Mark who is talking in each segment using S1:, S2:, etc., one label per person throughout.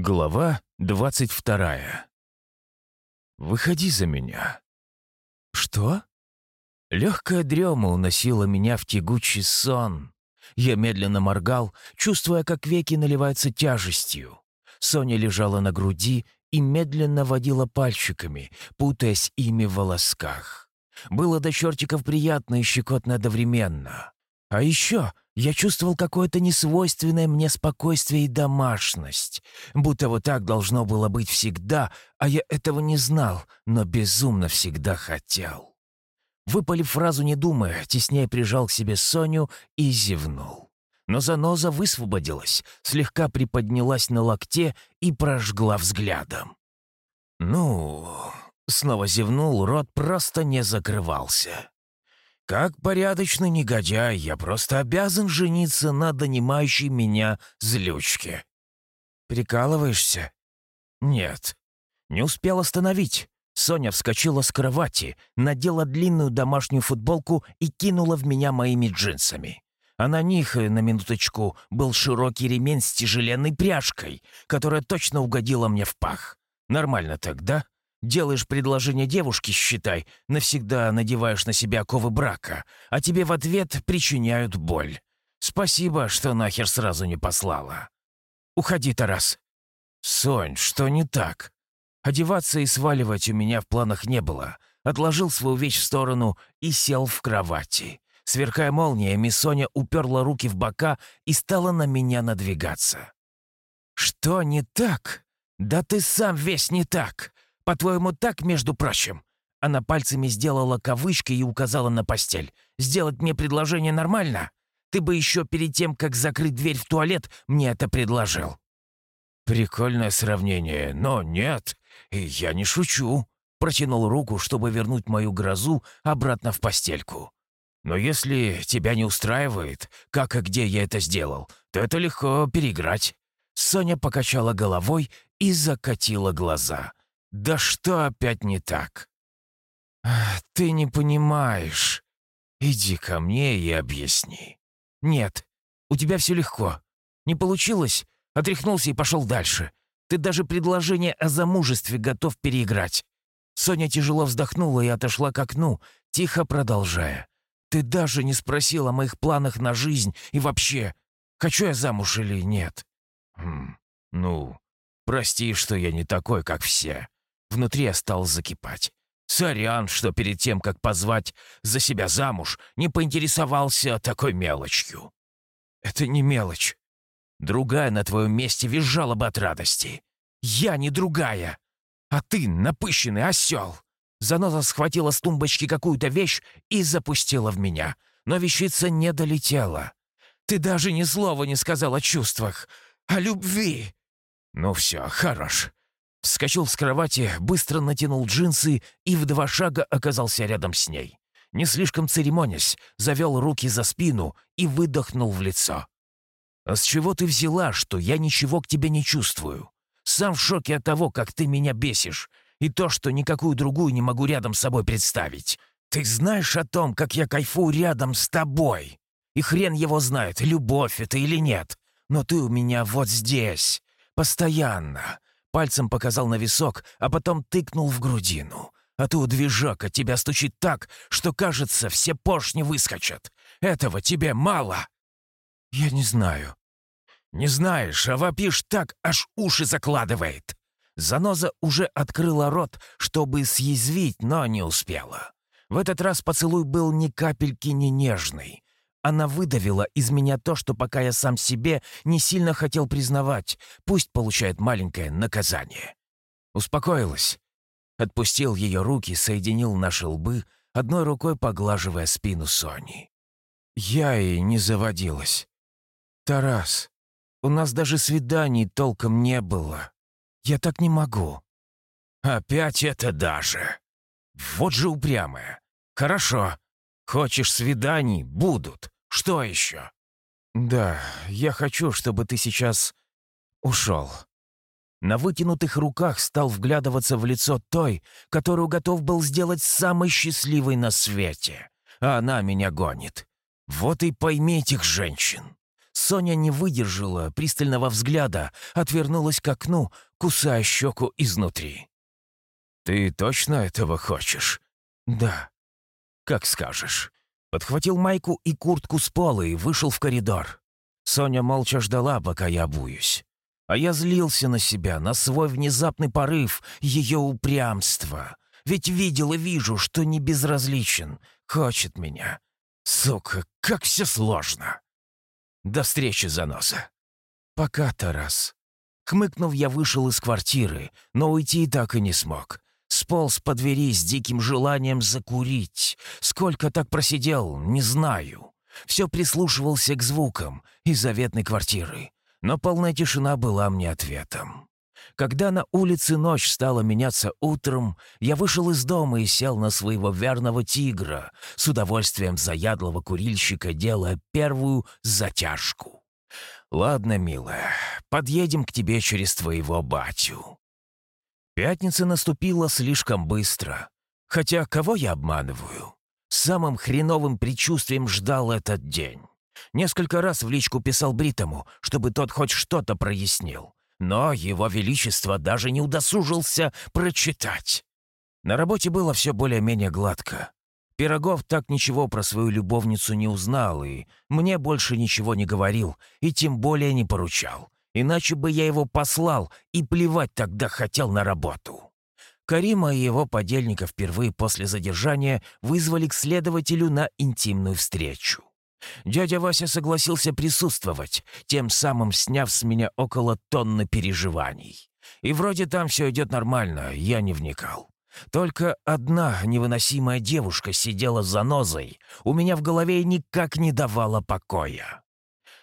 S1: Глава двадцать вторая. «Выходи за меня». «Что?» Легкая дрема уносила меня в тягучий сон. Я медленно моргал, чувствуя, как веки наливаются тяжестью. Соня лежала на груди и медленно водила пальчиками, путаясь ими в волосках. Было до чертиков приятно и щекотно одновременно. А еще я чувствовал какое-то несвойственное мне спокойствие и домашность. Будто вот так должно было быть всегда, а я этого не знал, но безумно всегда хотел. Выпалив фразу не думая, теснее прижал к себе Соню и зевнул. Но заноза высвободилась, слегка приподнялась на локте и прожгла взглядом. «Ну...» — снова зевнул, рот просто не закрывался. Как порядочный негодяй, я просто обязан жениться на донимающей меня злючке. Прикалываешься? Нет. Не успел остановить. Соня вскочила с кровати, надела длинную домашнюю футболку и кинула в меня моими джинсами. А на них, э, на минуточку, был широкий ремень с тяжеленной пряжкой, которая точно угодила мне в пах. Нормально так, да? Делаешь предложение девушке, считай, навсегда надеваешь на себя оковы брака, а тебе в ответ причиняют боль. Спасибо, что нахер сразу не послала. Уходи, Тарас. Сонь, что не так? Одеваться и сваливать у меня в планах не было. Отложил свою вещь в сторону и сел в кровати. Сверкая молниями, Соня уперла руки в бока и стала на меня надвигаться. «Что не так? Да ты сам весь не так. По-твоему, так, между прочим?» Она пальцами сделала кавычки и указала на постель. «Сделать мне предложение нормально? Ты бы еще перед тем, как закрыть дверь в туалет, мне это предложил». «Прикольное сравнение, но нет, я не шучу». Протянул руку, чтобы вернуть мою грозу обратно в постельку. «Но если тебя не устраивает, как и где я это сделал, то это легко переиграть». Соня покачала головой и закатила глаза. «Да что опять не так?» «Ты не понимаешь. Иди ко мне и объясни». «Нет, у тебя все легко. Не получилось, отряхнулся и пошел дальше. Ты даже предложение о замужестве готов переиграть». Соня тяжело вздохнула и отошла к окну, тихо продолжая. «Ты даже не спросил о моих планах на жизнь и вообще, хочу я замуж или нет?» «Хм, ну, прости, что я не такой, как все. Внутри я стал закипать. Сорян, что перед тем, как позвать за себя замуж, не поинтересовался такой мелочью. Это не мелочь. Другая на твоем месте визжала бы от радости. Я не другая. А ты напыщенный осел. Заноза схватила с тумбочки какую-то вещь и запустила в меня. Но вещица не долетела. Ты даже ни слова не сказал о чувствах, о любви. Ну все, хорош. Вскочил с кровати, быстро натянул джинсы и в два шага оказался рядом с ней. Не слишком церемонясь, завел руки за спину и выдохнул в лицо. «А с чего ты взяла, что я ничего к тебе не чувствую? Сам в шоке от того, как ты меня бесишь, и то, что никакую другую не могу рядом с собой представить. Ты знаешь о том, как я кайфую рядом с тобой? И хрен его знает, любовь это или нет. Но ты у меня вот здесь, постоянно, Пальцем показал на висок, а потом тыкнул в грудину. А то движок от тебя стучит так, что, кажется, все поршни выскочат. Этого тебе мало. Я не знаю. Не знаешь, а вопишь так, аж уши закладывает. Заноза уже открыла рот, чтобы съязвить, но не успела. В этот раз поцелуй был ни капельки не нежный. Она выдавила из меня то, что пока я сам себе не сильно хотел признавать. Пусть получает маленькое наказание. Успокоилась. Отпустил ее руки, соединил наши лбы, одной рукой поглаживая спину Сони. Я и не заводилась. «Тарас, у нас даже свиданий толком не было. Я так не могу». «Опять это даже. Вот же упрямая. Хорошо, Хочешь свиданий? Будут. Что еще?» «Да, я хочу, чтобы ты сейчас ушел». На вытянутых руках стал вглядываться в лицо той, которую готов был сделать самой счастливой на свете. А она меня гонит. Вот и пойми этих женщин. Соня не выдержала пристального взгляда, отвернулась к окну, кусая щеку изнутри. «Ты точно этого хочешь?» «Да». «Как скажешь». Подхватил майку и куртку с пола и вышел в коридор. Соня молча ждала, пока я обуюсь. А я злился на себя, на свой внезапный порыв, ее упрямство. Ведь видел и вижу, что не безразличен, хочет меня. Сука, как все сложно. До встречи, заноса. Пока, Тарас. Хмыкнув, я вышел из квартиры, но уйти так и не смог. Сполз по двери с диким желанием закурить. Сколько так просидел, не знаю. Все прислушивался к звукам из заветной квартиры, но полная тишина была мне ответом. Когда на улице ночь стала меняться утром, я вышел из дома и сел на своего верного тигра, с удовольствием заядлого курильщика делая первую затяжку. «Ладно, милая, подъедем к тебе через твоего батю». Пятница наступила слишком быстро. Хотя кого я обманываю? Самым хреновым предчувствием ждал этот день. Несколько раз в личку писал Бритому, чтобы тот хоть что-то прояснил но его величество даже не удосужился прочитать. На работе было все более-менее гладко. Пирогов так ничего про свою любовницу не узнал и мне больше ничего не говорил и тем более не поручал. Иначе бы я его послал и плевать тогда хотел на работу. Карима и его подельника впервые после задержания вызвали к следователю на интимную встречу. Дядя Вася согласился присутствовать, тем самым сняв с меня около тонны переживаний. И вроде там все идет нормально, я не вникал. Только одна невыносимая девушка сидела за нозой, у меня в голове никак не давала покоя.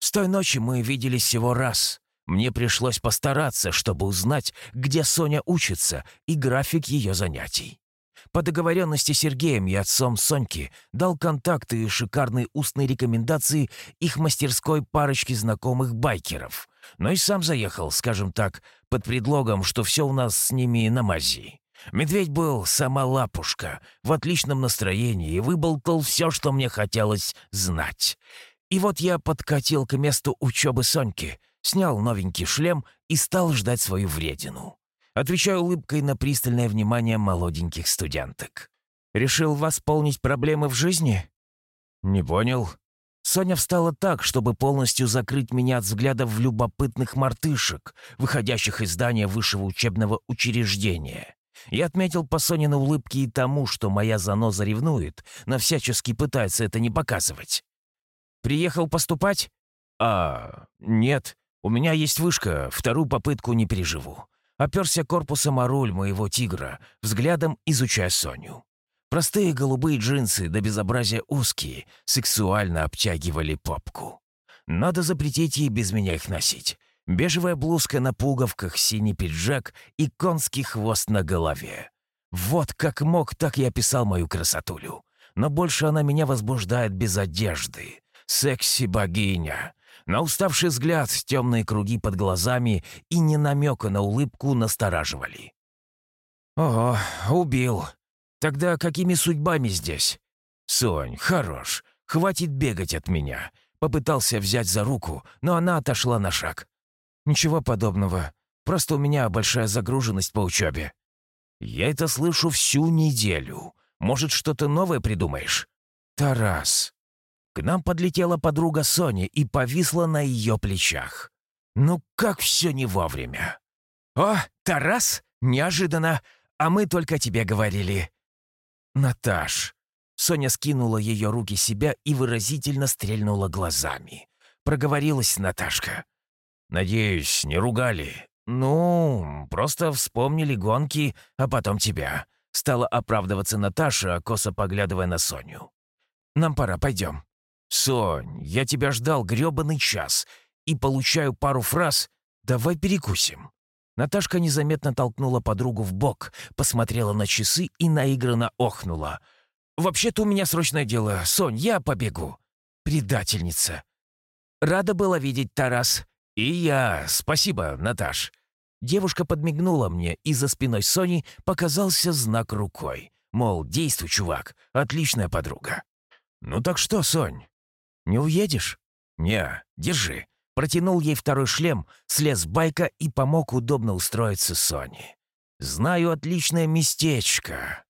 S1: С той ночи мы виделись всего раз. Мне пришлось постараться, чтобы узнать, где Соня учится и график ее занятий. По договоренности с Сергеем и отцом Соньки дал контакты и шикарные устные рекомендации их мастерской парочки знакомых байкеров. Но и сам заехал, скажем так, под предлогом, что все у нас с ними на мази. Медведь был сама лапушка, в отличном настроении и выболтал все, что мне хотелось знать. И вот я подкатил к месту учебы Соньки, снял новенький шлем и стал ждать свою вредину. Отвечаю улыбкой на пристальное внимание молоденьких студенток. «Решил восполнить проблемы в жизни?» «Не понял». Соня встала так, чтобы полностью закрыть меня от взглядов любопытных мартышек, выходящих из здания высшего учебного учреждения. Я отметил по Соне на улыбке и тому, что моя заноза ревнует, но всячески пытается это не показывать. «Приехал поступать?» «А, нет. У меня есть вышка, вторую попытку не переживу оперся корпусом о руль моего тигра, взглядом изучая Соню. Простые голубые джинсы до безобразия узкие, сексуально обтягивали попку. Надо запретить ей без меня их носить. Бежевая блузка на пуговках, синий пиджак и конский хвост на голове. Вот как мог, так я описал мою красотулю. Но больше она меня возбуждает без одежды. Секси-богиня. На уставший взгляд, темные круги под глазами и не намека на улыбку настораживали. «Ого, убил. Тогда какими судьбами здесь?» «Сонь, хорош. Хватит бегать от меня». Попытался взять за руку, но она отошла на шаг. «Ничего подобного. Просто у меня большая загруженность по учебе». «Я это слышу всю неделю. Может, что-то новое придумаешь?» «Тарас, к нам подлетела подруга Сони и повисла на ее плечах. Ну как все не вовремя. «О, Тарас! Неожиданно! А мы только тебе говорили!» «Наташ!» Соня скинула ее руки себя и выразительно стрельнула глазами. Проговорилась Наташка. «Надеюсь, не ругали?» «Ну, просто вспомнили гонки, а потом тебя». Стала оправдываться Наташа, косо поглядывая на Соню. «Нам пора, пойдем». «Сонь, я тебя ждал грёбаный час и получаю пару фраз. Давай перекусим». Наташка незаметно толкнула подругу в бок, посмотрела на часы и наигранно охнула. «Вообще-то у меня срочное дело. Сонь, я побегу». «Предательница». «Рада была видеть, Тарас». «И я. Спасибо, Наташ». Девушка подмигнула мне, и за спиной Сони показался знак рукой. Мол, действуй, чувак, отличная подруга. «Ну так что, Сонь, «Не уедешь?» «Не, держи». Протянул ей второй шлем, слез с байка и помог удобно устроиться Соне. «Знаю отличное местечко».